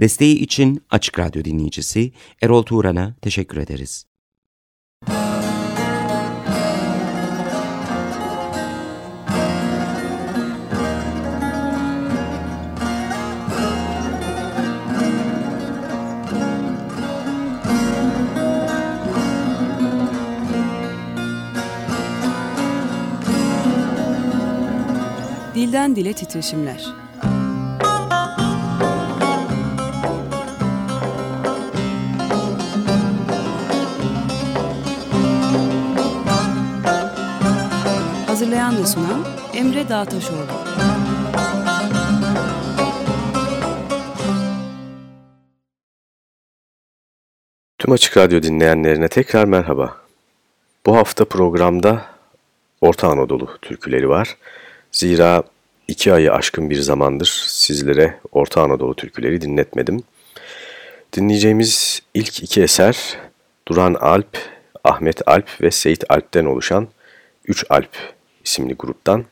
Desteği için Açık Radyo dinleyicisi Erol Turan'a teşekkür ederiz. Dilden Dile Titreşimler Hazırlayan ve sunan Emre Dağtaşoğlu. Tüm Açık Radyo dinleyenlerine tekrar merhaba. Bu hafta programda Orta Anadolu türküleri var. Zira iki ayı aşkın bir zamandır sizlere Orta Anadolu türküleri dinletmedim. Dinleyeceğimiz ilk iki eser Duran Alp, Ahmet Alp ve Seyit Alp'ten oluşan Üç Alp isimli gruptan.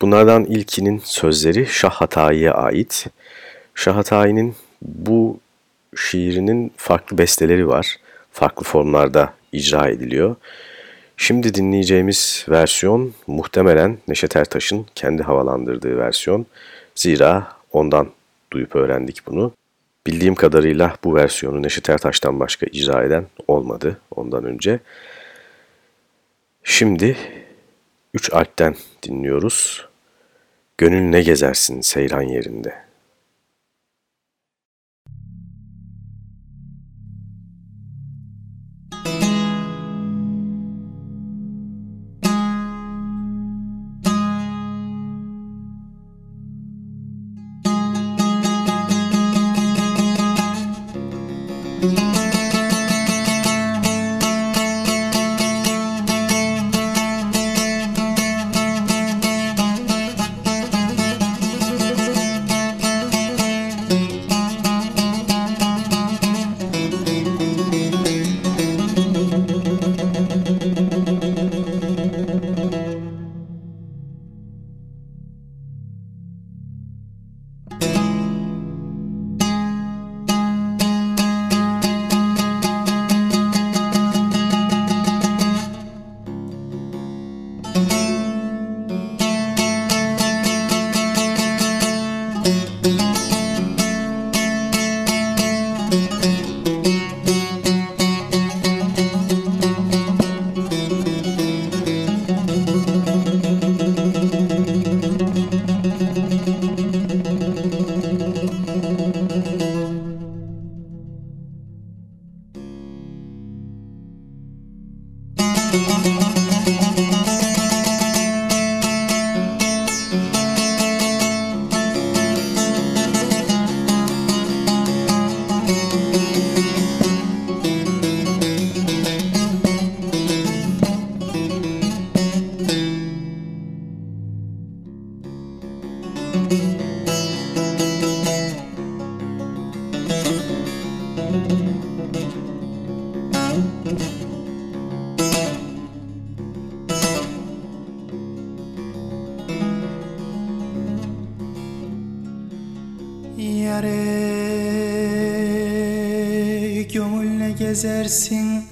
Bunlardan ilkinin sözleri Şah Hatayi'ye ait. Şah Hatayi'nin bu şiirinin farklı besteleri var. Farklı formlarda icra ediliyor. Şimdi dinleyeceğimiz versiyon muhtemelen Neşet Ertaş'ın kendi havalandırdığı versiyon. Zira ondan duyup öğrendik bunu. Bildiğim kadarıyla bu versiyonu Neşet Ertaş'tan başka icra eden olmadı ondan önce. Şimdi Üç Alp'ten dinliyoruz. Gönül ne gezersin seyran yerinde. Gezersin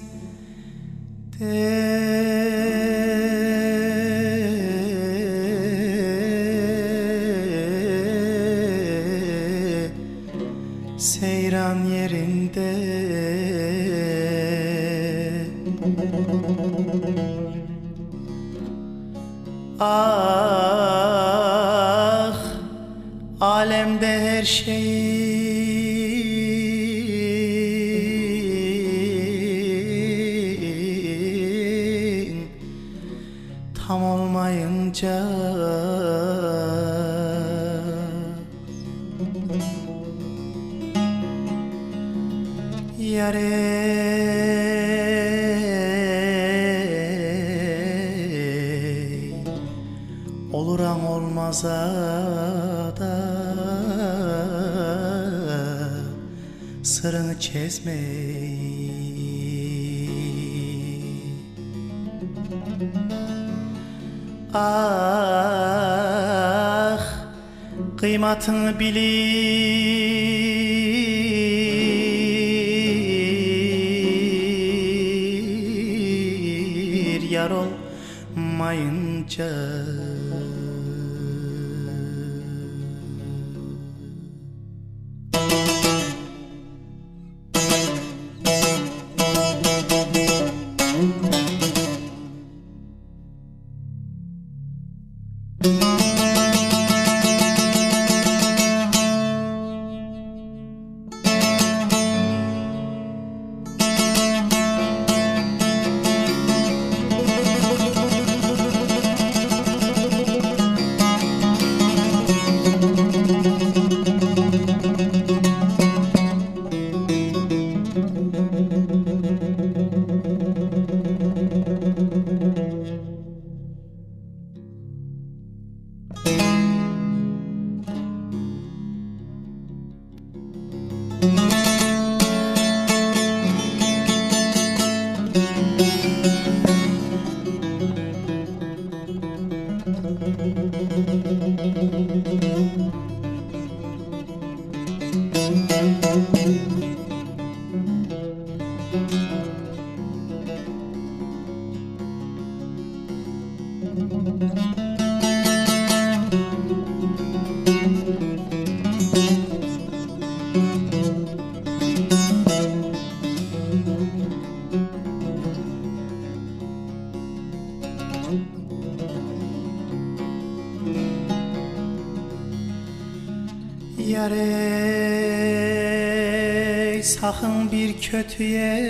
sakın bir kötüye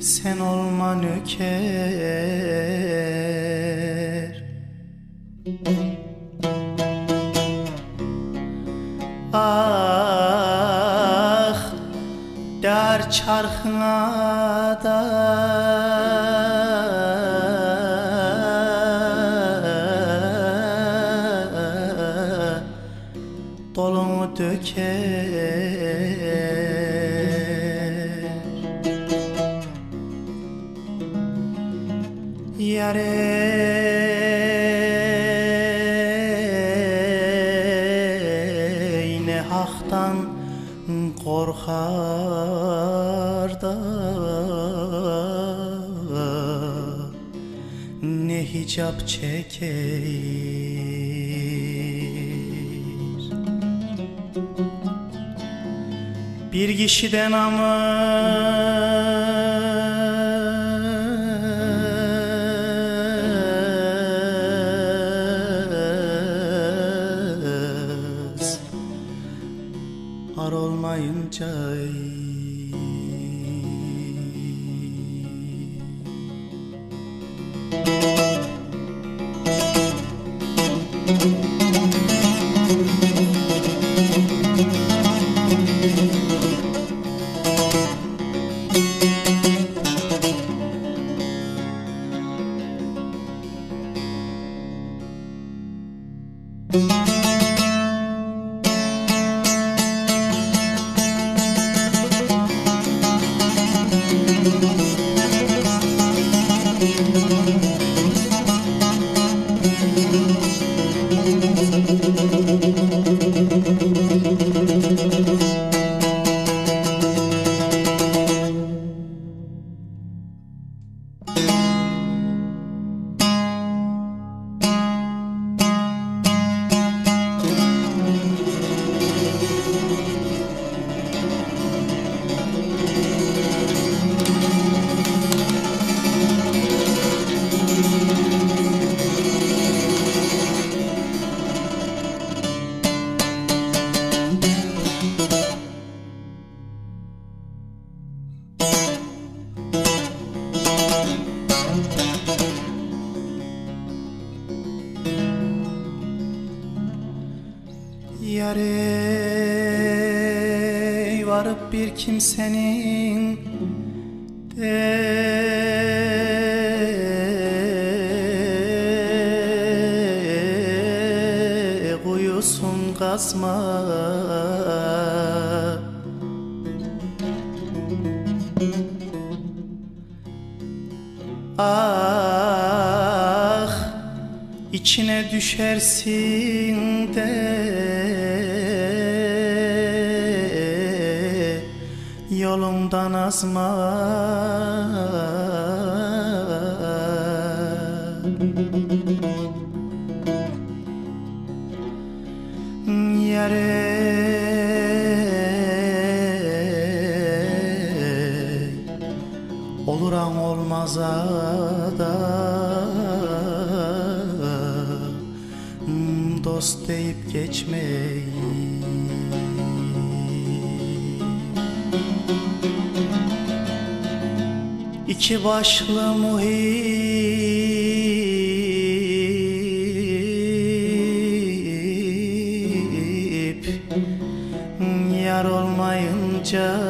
sen olma nöker. Ah dar çarkına da ne hicap çeker. Bir kişiden amız varıp bir İki başlı muhip. Yar olmayınca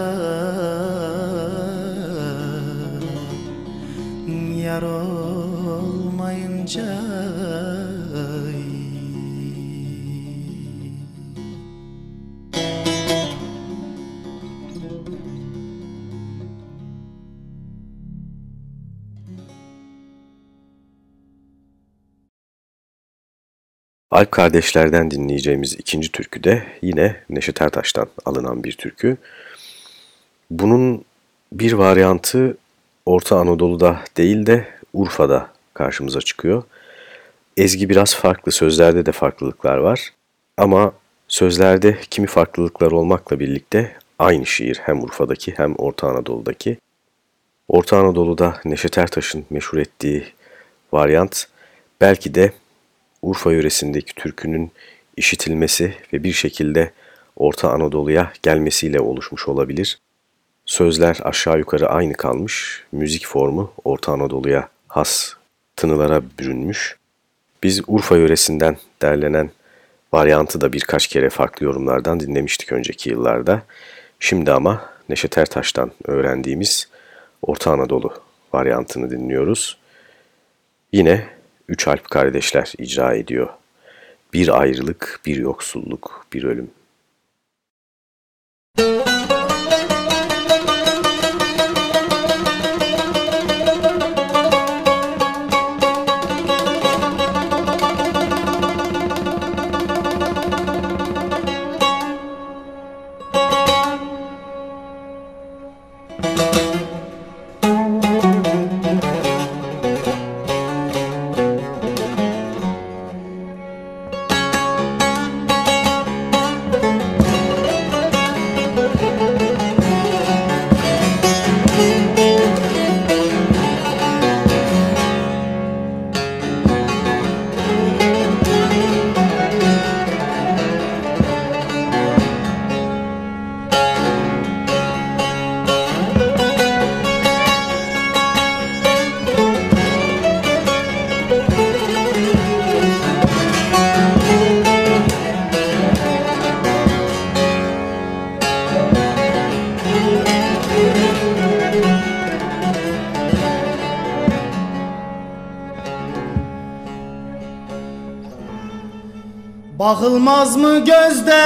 Alp kardeşlerden dinleyeceğimiz ikinci türkü de yine Neşet Ertaş'tan alınan bir türkü. Bunun bir varyantı Orta Anadolu'da değil de Urfa'da karşımıza çıkıyor. Ezgi biraz farklı, sözlerde de farklılıklar var. Ama sözlerde kimi farklılıklar olmakla birlikte aynı şiir hem Urfa'daki hem Orta Anadolu'daki. Orta Anadolu'da Neşet Ertaş'ın meşhur ettiği varyant belki de Urfa yöresindeki türkünün işitilmesi ve bir şekilde Orta Anadolu'ya gelmesiyle oluşmuş olabilir. Sözler aşağı yukarı aynı kalmış, müzik formu Orta Anadolu'ya has tınılara bürünmüş. Biz Urfa yöresinden derlenen varyantı da birkaç kere farklı yorumlardan dinlemiştik önceki yıllarda. Şimdi ama Neşet Ertaş'tan öğrendiğimiz Orta Anadolu varyantını dinliyoruz. Yine Üç Alp kardeşler icra ediyor. Bir ayrılık, bir yoksulluk, bir ölüm. Bakılmaz mı gözde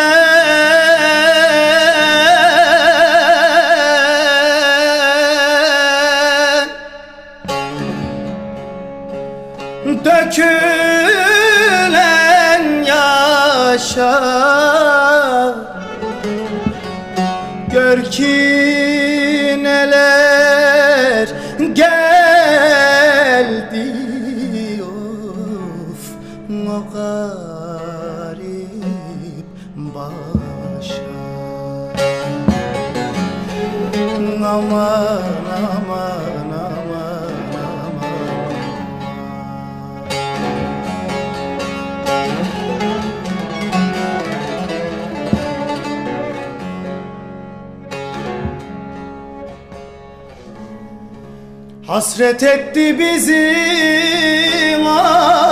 Aman aman aman aman Hasret etti bizi af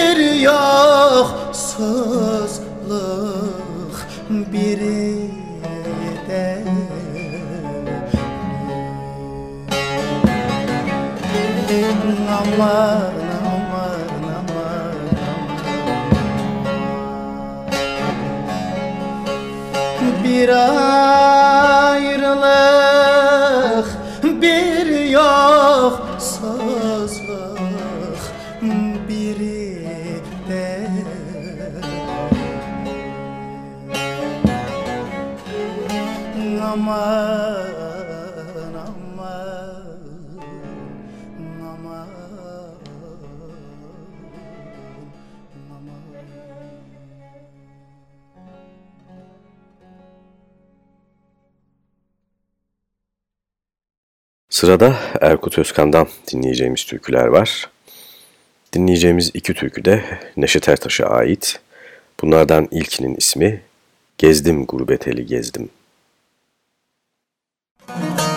bir yoksuzluk, biri de aman aman aman. Aman bir ayrılık aman aman aman aman Sırada Erkut Özkan'dan dinleyeceğimiz türküler var. Dinleyeceğimiz iki türkü de Neşet Ertaş'a ait. Bunlardan ilkinin ismi Gezdim Gurbeteli Gezdim. Gezdim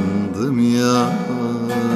sandım yar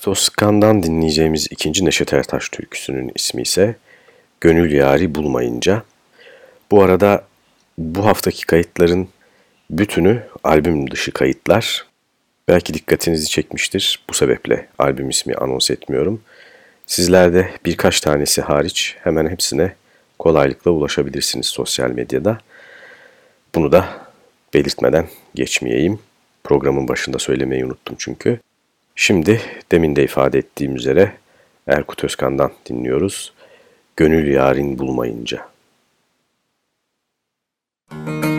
Erkut Özkan'dan dinleyeceğimiz ikinci Neşet Ertaş türküsünün ismi ise Gönül Yari Bulmayınca. Bu arada bu haftaki kayıtların bütünü albüm dışı kayıtlar. Belki dikkatinizi çekmiştir. Bu sebeple albüm ismi anons etmiyorum. Sizler de birkaç tanesi hariç hemen hepsine kolaylıkla ulaşabilirsiniz sosyal medyada. Bunu da belirtmeden geçmeyeyim. Programın başında söylemeyi unuttum çünkü. Şimdi demin de ifade ettiğim üzere Erkut Özkan'dan dinliyoruz. Gönül yarin bulmayınca. Yar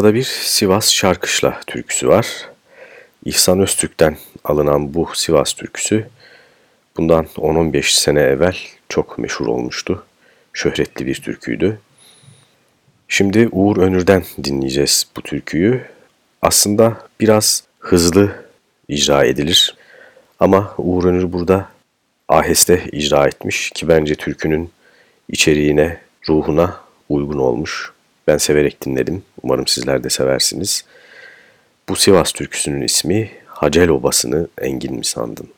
Sırada bir Sivas Şarkışla türküsü var. İhsan Öztürk'ten alınan bu Sivas türküsü bundan 10-15 sene evvel çok meşhur olmuştu. Şöhretli bir türküydü. Şimdi Uğur Önür'den dinleyeceğiz bu türküyü. Aslında biraz hızlı icra edilir ama Uğur Önür burada aheste icra etmiş ki bence türkünün içeriğine, ruhuna uygun olmuş. Ben severek dinledim. Umarım sizler de seversiniz. Bu Sivas türküsünün ismi Hacel Obası'nı Engin mi sandın?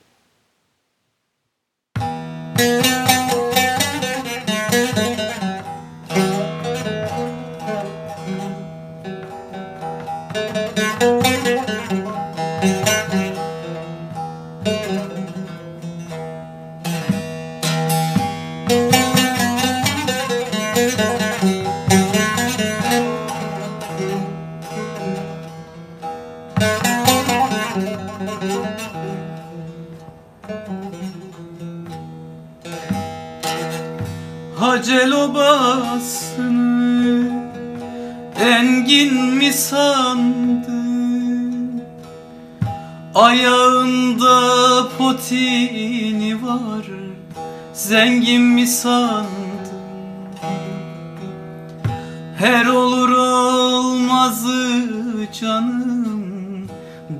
Zengin mi sandın? Her olur olmazı canım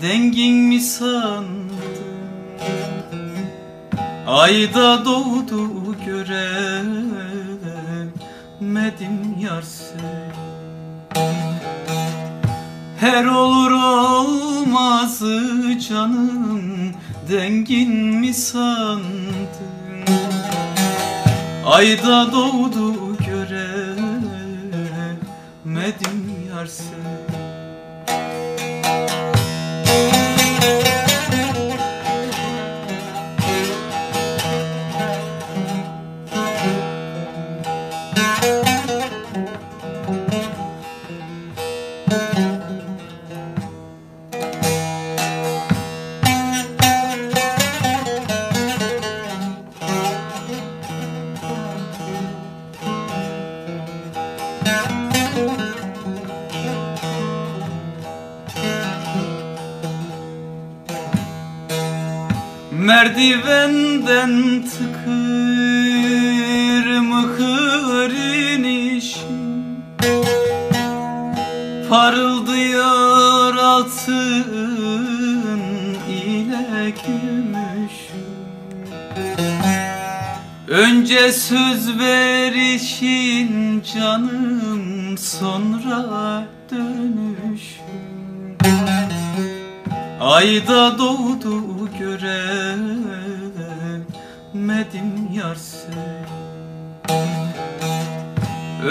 Dengin mi sandın? Ayda doğdu göremedim yar Her olur olmazı canım dengin mi sandın Ayda doğdu göremedim yar seni Merdivenden tıkır mıkır inişim. Parıldıyor altın ile gümüş Önce söz verişin canım sonra dönüş Ayda doğdu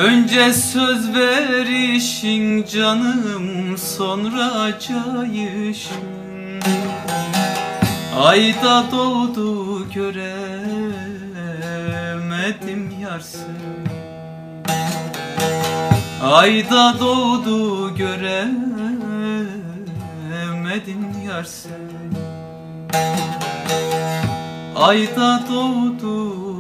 Önce söz verişin canım sonra cayışın Ayda doğdu göremedim yar seni Ayda doğdu göremedim yar seni Ayda doğdu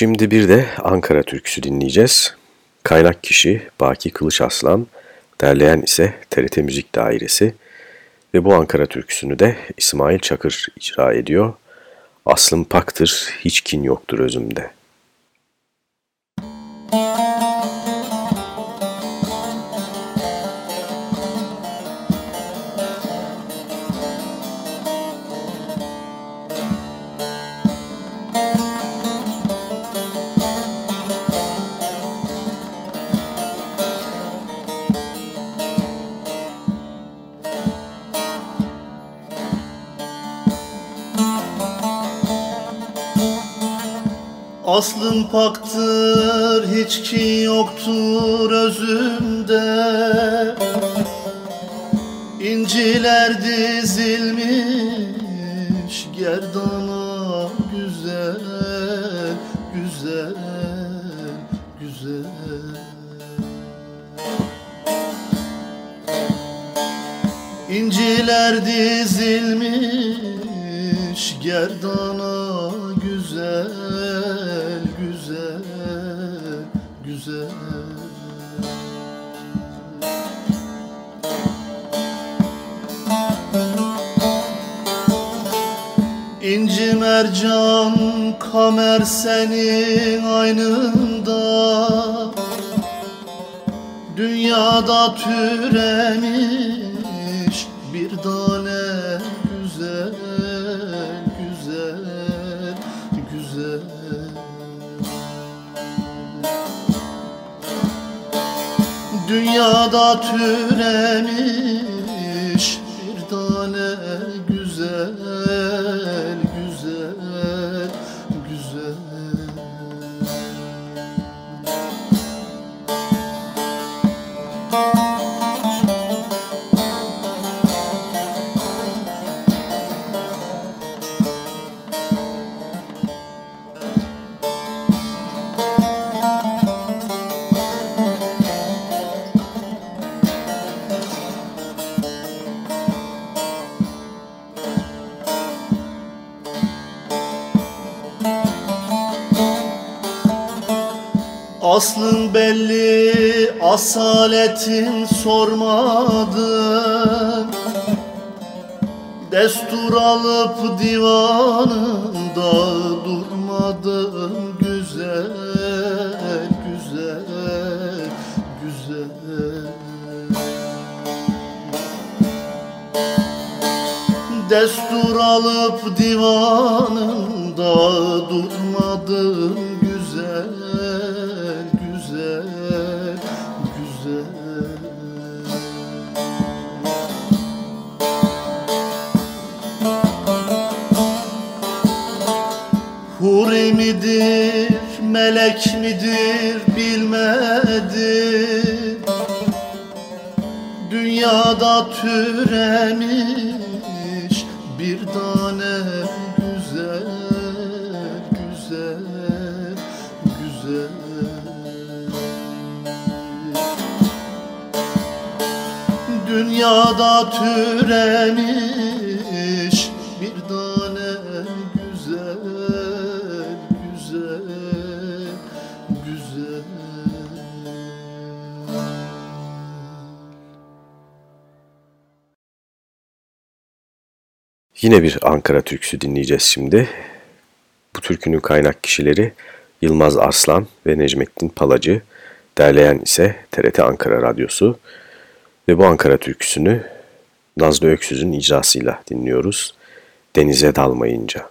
Şimdi bir de Ankara türküsü dinleyeceğiz. Kaynak kişi Baki Kılıç Aslan, derleyen ise TRT Müzik Dairesi ve bu Ankara türküsünü de İsmail Çakır icra ediyor. Aslım paktır, hiç kin yoktur özümde. Aslın paktır hiç ki yoktur özümde. İnciler dizilmiş gerdana güzel güzel güzel. İnciler dizilmiş gerdana Mercan kamer senin aynında. Dünyada türemiş bir tane güzel güzel güzel. Dünyada türemiş asaletin sormadım. Destur alıp divanında durmadım. Güzel, güzel, güzel. Destur alıp divanında durmadım midir, melek midir bilmedim. Dünyada türemiş bir tane güzel, güzel, güzel. Dünyada türemiş Yine bir Ankara türküsü dinleyeceğiz şimdi. Bu türkünün kaynak kişileri Yılmaz Arslan ve Necmettin Palacı. Derleyen ise TRT Ankara Radyosu. Ve bu Ankara türküsünü Nazlı Öksüz'ün icrasıyla dinliyoruz. Denize dalmayınca.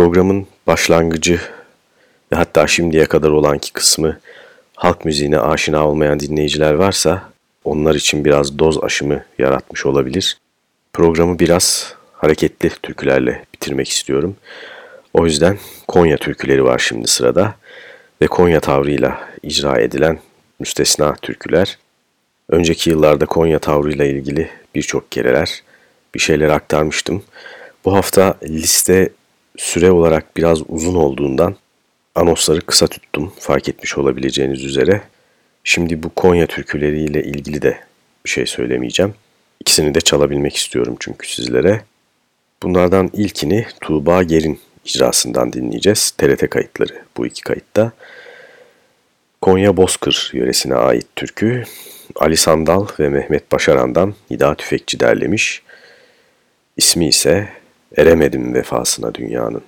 Programın başlangıcı ve hatta şimdiye kadar olan ki kısmı halk müziğine aşina olmayan dinleyiciler varsa onlar için biraz doz aşımı yaratmış olabilir. Programı biraz hareketli türkülerle bitirmek istiyorum. O yüzden Konya türküleri var şimdi sırada ve Konya tavrıyla icra edilen müstesna türküler. Önceki yıllarda Konya tavrıyla ilgili birçok kereler bir şeyler aktarmıştım. Bu hafta liste süre olarak biraz uzun olduğundan anonsları kısa tuttum fark etmiş olabileceğiniz üzere. Şimdi bu Konya türküleriyle ilgili de bir şey söylemeyeceğim. İkisini de çalabilmek istiyorum çünkü sizlere. Bunlardan ilkini Tuğba Ger'in icrasından dinleyeceğiz. TRT kayıtları bu iki kayıtta. Konya Bozkır yöresine ait türkü Ali Sandal ve Mehmet Başaran'dan Nida Tüfekçi derlemiş. İsmi ise Eremedim Vefasına Dünyanın.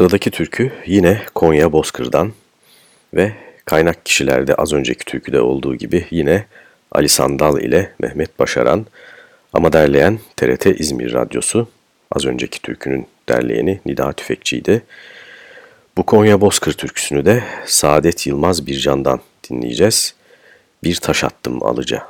Sıradaki türkü yine Konya Bozkır'dan ve kaynak kişilerde az önceki türküde olduğu gibi yine Ali Sandal ile Mehmet Başaran ama derleyen TRT İzmir Radyosu. Az önceki türkünün derleyeni Nida Tüfekçi'ydi. Bu Konya Bozkır türküsünü de Saadet Yılmaz Bircan'dan dinleyeceğiz. Bir taş attım alıca.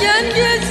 Gecede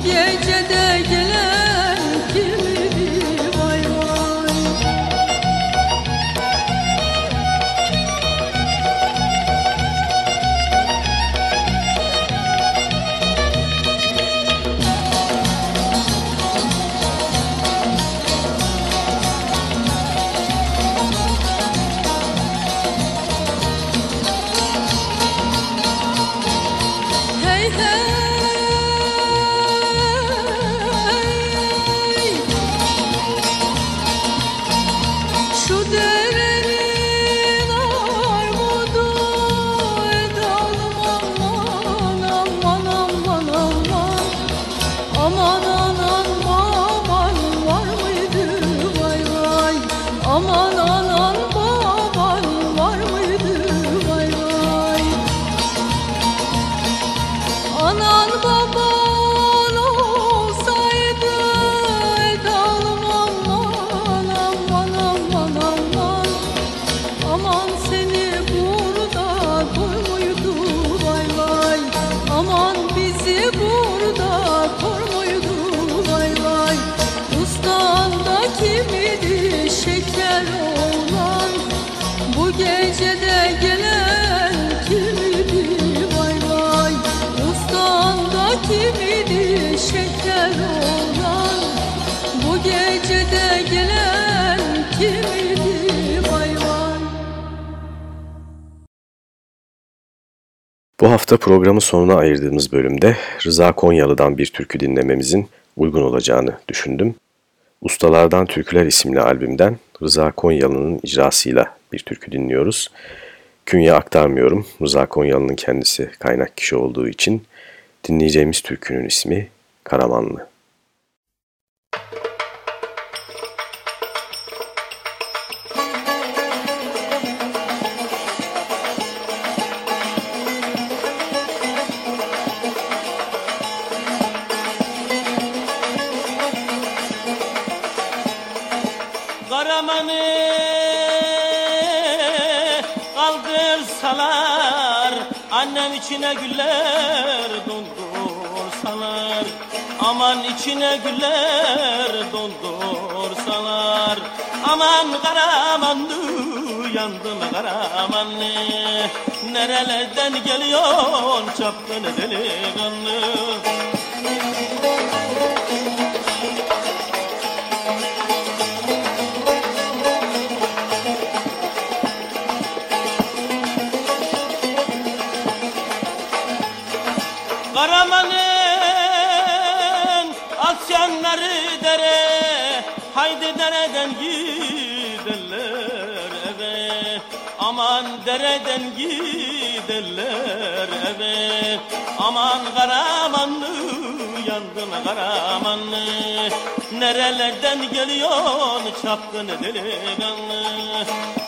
Bu gecede hafta programın sonuna ayırdığımız bölümde Rıza Konyalı'dan bir türkü dinlememizin uygun olacağını düşündüm. Ustalardan Türküler isimli albümden Rıza Konyalı'nın icrasıyla bir türkü dinliyoruz. Künye aktarmıyorum. Rıza Konyalı'nın kendisi kaynak kişi olduğu için dinleyeceğimiz türkünün ismi Karamanlı. Annem içine güller doldursalar Aman içine güller doldursalar Aman Karamanlı yandım Karamanlı. Nerelerden geliyorsun çapkın delikanlı dereden giderler eve. Aman dereden giderler eve. Aman Karamanlı yandım Karamanlı. Nerelerden geliyorsun çapkın delikanlı?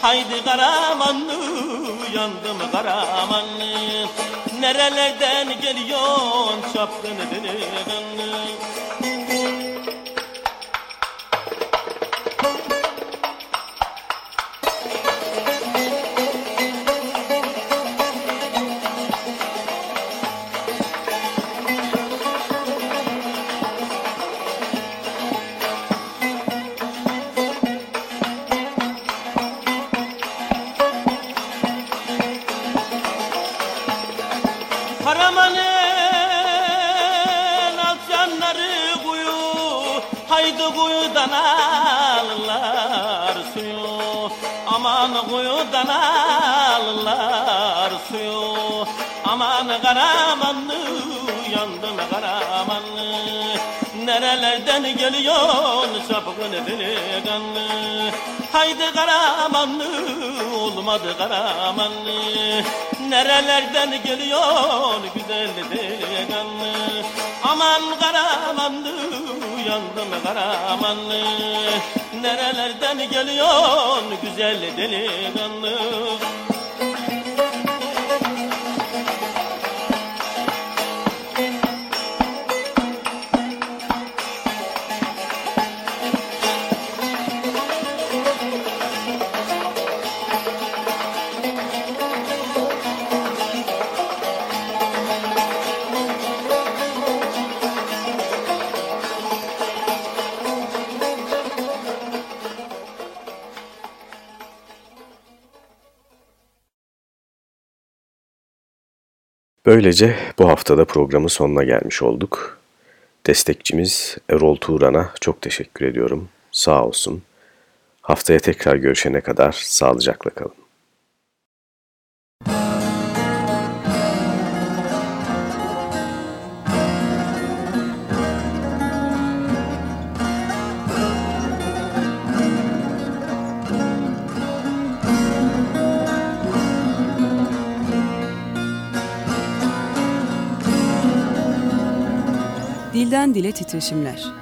Haydi Karamanlı yandım Karamanlı. Nerelerden geliyorsun çapkın delikanlı karamanlı yandım karamanlı Nerelerden geliyorsun çapkın delikanlı Haydi karamanlı olmadı karamanlı. Nerelerden geliyorsun güzel delikanlı Aman karamanlı yandım karamanlı Nerelerden geliyorsun güzel delikanlı Böylece bu haftada programın sonuna gelmiş olduk. Destekçimiz Erol Turan'a çok teşekkür ediyorum. Sağ olsun. Haftaya tekrar görüşene kadar sağlıcakla kalın. Dilden dile titreşimler.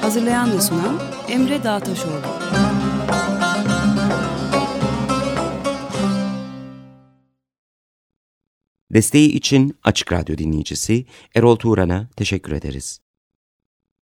Hazırlayan ve sunan Emre Dağtaşoğlu. Desteği için Açık Radyo dinleyicisi Erol Turan'a teşekkür ederiz.